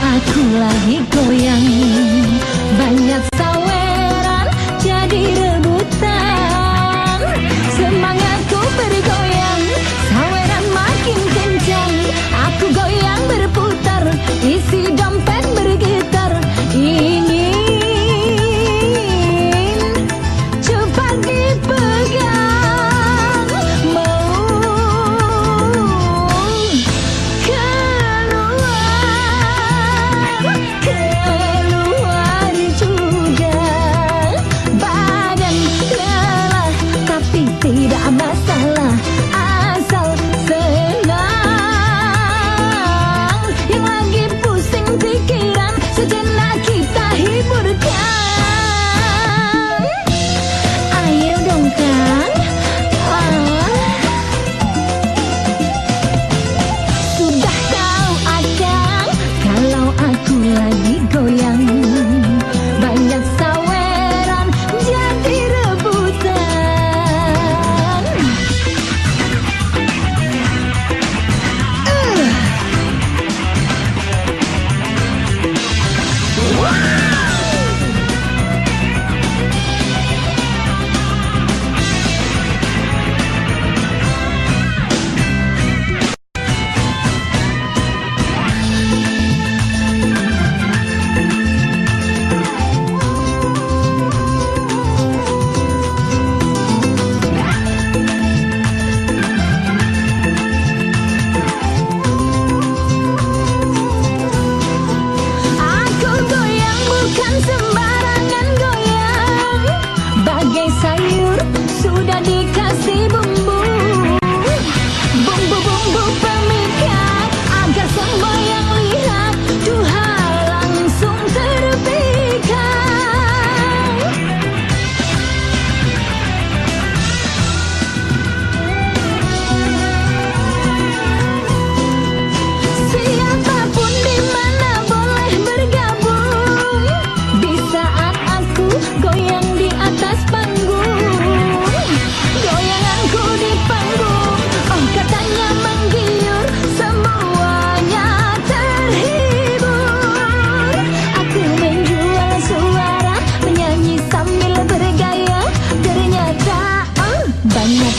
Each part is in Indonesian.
aku lagi goyang banyak lagi goyang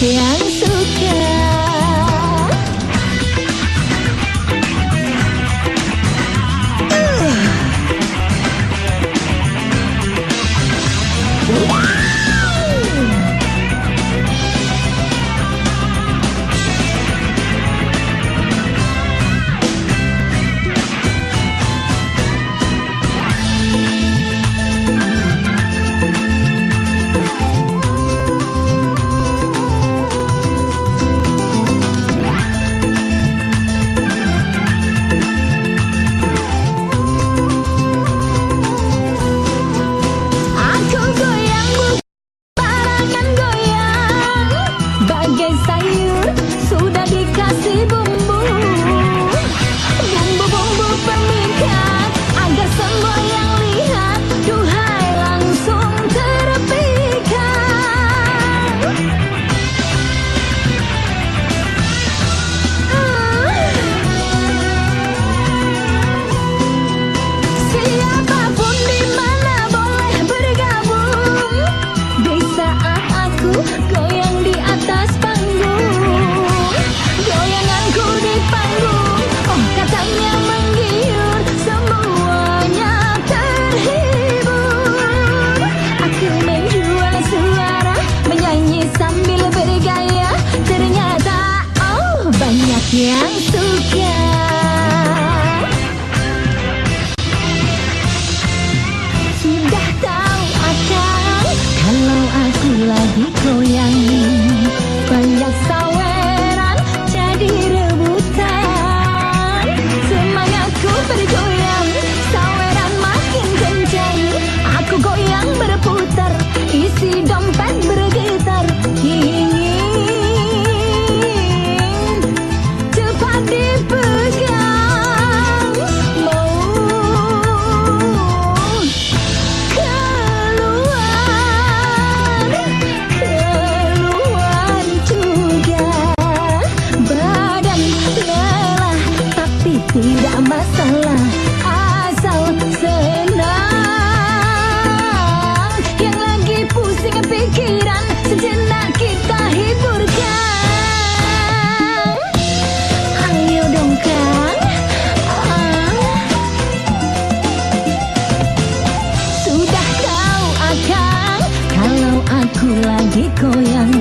banyak banyak 一个。